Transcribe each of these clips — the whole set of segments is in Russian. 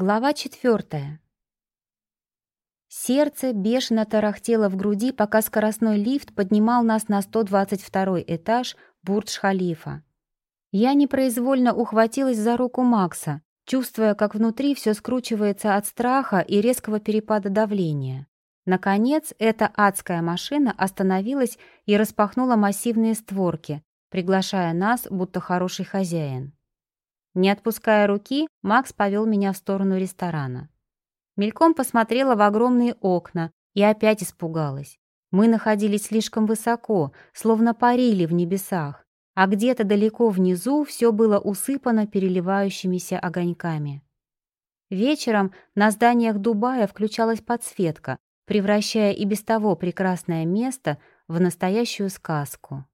Глава четвертая. Сердце бешено тарахтело в груди, пока скоростной лифт поднимал нас на 122 этаж Бурдж-Халифа. Я непроизвольно ухватилась за руку Макса, чувствуя, как внутри все скручивается от страха и резкого перепада давления. Наконец, эта адская машина остановилась и распахнула массивные створки, приглашая нас, будто хороший хозяин. Не отпуская руки, Макс повел меня в сторону ресторана. Мельком посмотрела в огромные окна и опять испугалась. Мы находились слишком высоко, словно парили в небесах, а где-то далеко внизу все было усыпано переливающимися огоньками. Вечером на зданиях Дубая включалась подсветка, превращая и без того прекрасное место в настоящую сказку.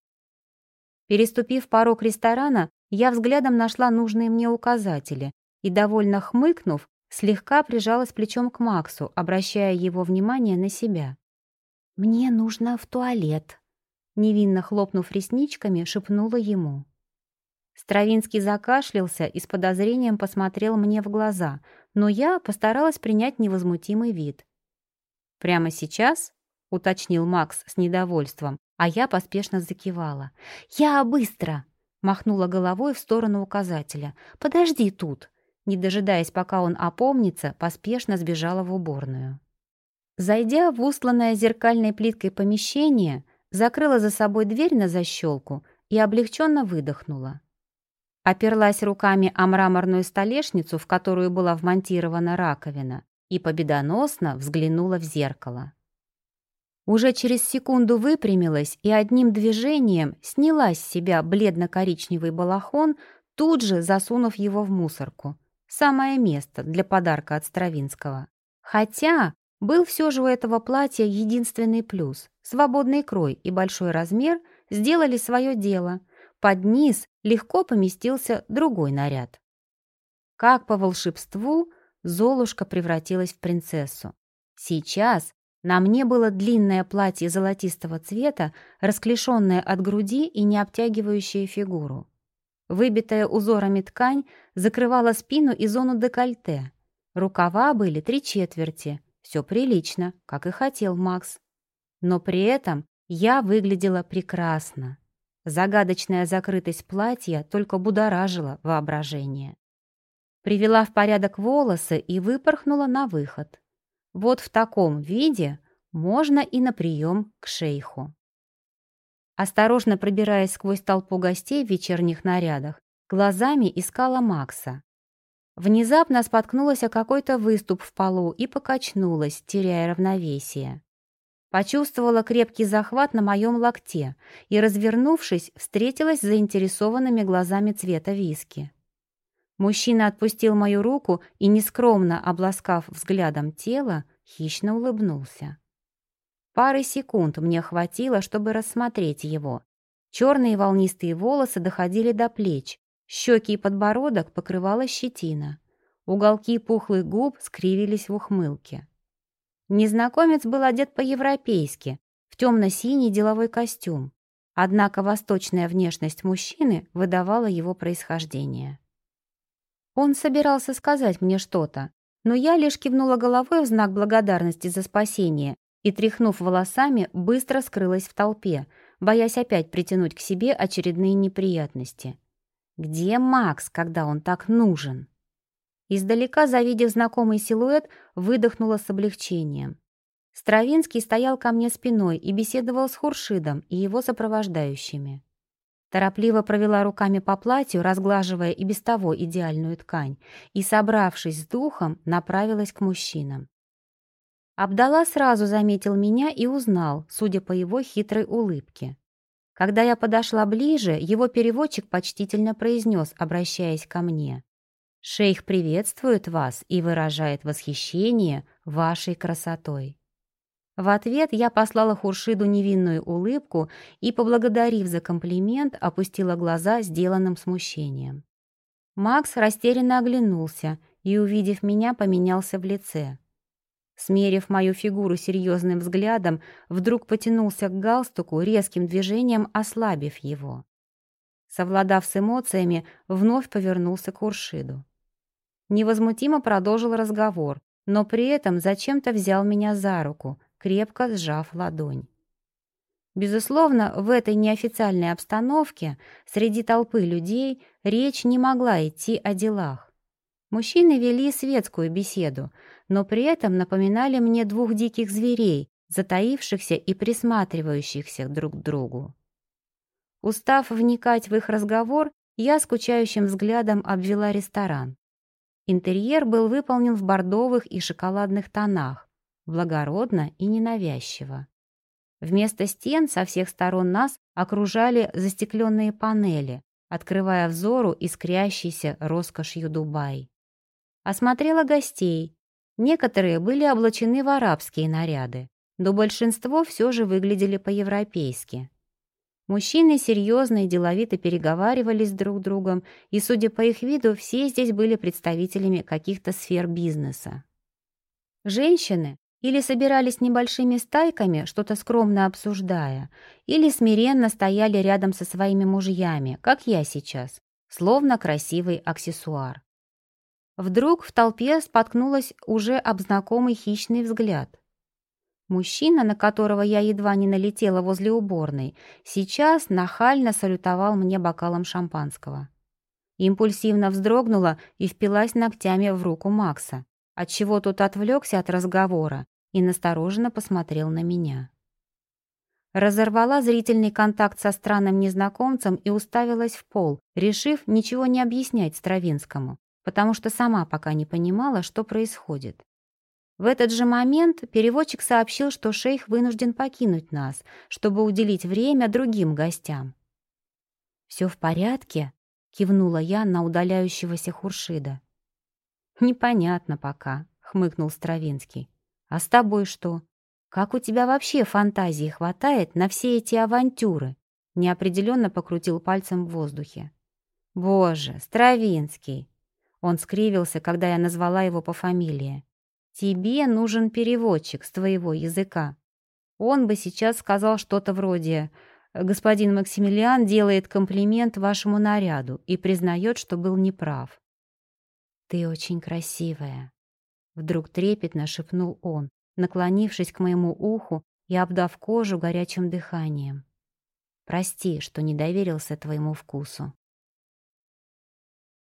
Переступив порог ресторана, я взглядом нашла нужные мне указатели и, довольно хмыкнув, слегка прижалась плечом к Максу, обращая его внимание на себя. «Мне нужно в туалет», — невинно хлопнув ресничками, шепнула ему. Стравинский закашлялся и с подозрением посмотрел мне в глаза, но я постаралась принять невозмутимый вид. «Прямо сейчас?» — уточнил Макс с недовольством, а я поспешно закивала. «Я быстро!» — махнула головой в сторону указателя. «Подожди тут!» Не дожидаясь, пока он опомнится, поспешно сбежала в уборную. Зайдя в устланное зеркальной плиткой помещение, закрыла за собой дверь на защелку и облегченно выдохнула. Оперлась руками о мраморную столешницу, в которую была вмонтирована раковина, и победоносно взглянула в зеркало. Уже через секунду выпрямилась и одним движением сняла с себя бледно-коричневый балахон, тут же засунув его в мусорку. Самое место для подарка от Стравинского. Хотя был все же у этого платья единственный плюс. Свободный крой и большой размер сделали свое дело. Под низ легко поместился другой наряд. Как по волшебству, Золушка превратилась в принцессу. Сейчас на мне было длинное платье золотистого цвета, расклешенное от груди и не обтягивающее фигуру. Выбитая узорами ткань закрывала спину и зону декольте. Рукава были три четверти. Все прилично, как и хотел Макс. Но при этом я выглядела прекрасно. Загадочная закрытость платья только будоражила воображение. Привела в порядок волосы и выпорхнула на выход. Вот в таком виде можно и на прием к шейху. Осторожно пробираясь сквозь толпу гостей в вечерних нарядах, глазами искала Макса. Внезапно споткнулась о какой-то выступ в полу и покачнулась, теряя равновесие. Почувствовала крепкий захват на моем локте и, развернувшись, встретилась с заинтересованными глазами цвета виски. Мужчина отпустил мою руку и, нескромно обласкав взглядом тело, хищно улыбнулся. Пары секунд мне хватило, чтобы рассмотреть его. Черные волнистые волосы доходили до плеч, щеки и подбородок покрывала щетина. Уголки пухлых губ скривились в ухмылке. Незнакомец был одет по-европейски, в темно-синий деловой костюм. Однако восточная внешность мужчины выдавала его происхождение. Он собирался сказать мне что-то, но я лишь кивнула головой в знак благодарности за спасение и, тряхнув волосами, быстро скрылась в толпе, боясь опять притянуть к себе очередные неприятности. Где Макс, когда он так нужен? Издалека, завидев знакомый силуэт, выдохнула с облегчением. Стравинский стоял ко мне спиной и беседовал с Хуршидом и его сопровождающими. Торопливо провела руками по платью, разглаживая и без того идеальную ткань, и, собравшись с духом, направилась к мужчинам. Абдалла сразу заметил меня и узнал, судя по его хитрой улыбке. Когда я подошла ближе, его переводчик почтительно произнес, обращаясь ко мне. «Шейх приветствует вас и выражает восхищение вашей красотой». В ответ я послала Хуршиду невинную улыбку и, поблагодарив за комплимент, опустила глаза сделанным смущением. Макс растерянно оглянулся и, увидев меня, поменялся в лице. Смерив мою фигуру серьезным взглядом, вдруг потянулся к галстуку, резким движением ослабив его. Совладав с эмоциями, вновь повернулся к Хуршиду. невозмутимо продолжил разговор, но при этом зачем-то взял меня за руку, крепко сжав ладонь. Безусловно, в этой неофициальной обстановке среди толпы людей речь не могла идти о делах. Мужчины вели светскую беседу, но при этом напоминали мне двух диких зверей, затаившихся и присматривающихся друг к другу. Устав вникать в их разговор, я скучающим взглядом обвела ресторан. Интерьер был выполнен в бордовых и шоколадных тонах, благородно и ненавязчиво. Вместо стен со всех сторон нас окружали застекленные панели, открывая взору искрящийся роскошью Дубай. Осмотрела гостей. Некоторые были облачены в арабские наряды, но большинство все же выглядели по-европейски. Мужчины серьезно и деловито переговаривались друг с другом, и, судя по их виду, все здесь были представителями каких-то сфер бизнеса. Женщины или собирались небольшими стайками, что-то скромно обсуждая, или смиренно стояли рядом со своими мужьями, как я сейчас, словно красивый аксессуар. Вдруг в толпе споткнулась уже об знакомый хищный взгляд. Мужчина, на которого я едва не налетела возле уборной, сейчас нахально салютовал мне бокалом шампанского. Импульсивно вздрогнула и впилась ногтями в руку Макса, отчего тот отвлекся от разговора и настороженно посмотрел на меня. Разорвала зрительный контакт со странным незнакомцем и уставилась в пол, решив ничего не объяснять Стравинскому, потому что сама пока не понимала, что происходит. В этот же момент переводчик сообщил, что шейх вынужден покинуть нас, чтобы уделить время другим гостям. «Все в порядке?» — кивнула я на удаляющегося Хуршида. «Непонятно пока», — хмыкнул Стравинский. «А с тобой что? Как у тебя вообще фантазии хватает на все эти авантюры?» Неопределенно покрутил пальцем в воздухе. «Боже, Стравинский!» Он скривился, когда я назвала его по фамилии. Тебе нужен переводчик с твоего языка. Он бы сейчас сказал что-то вроде «Господин Максимилиан делает комплимент вашему наряду и признает, что был неправ». «Ты очень красивая», — вдруг трепетно шепнул он, наклонившись к моему уху и обдав кожу горячим дыханием. «Прости, что не доверился твоему вкусу».